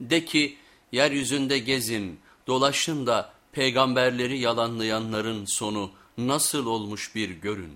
De ki yeryüzünde gezin dolaşın da peygamberleri yalanlayanların sonu nasıl olmuş bir görün.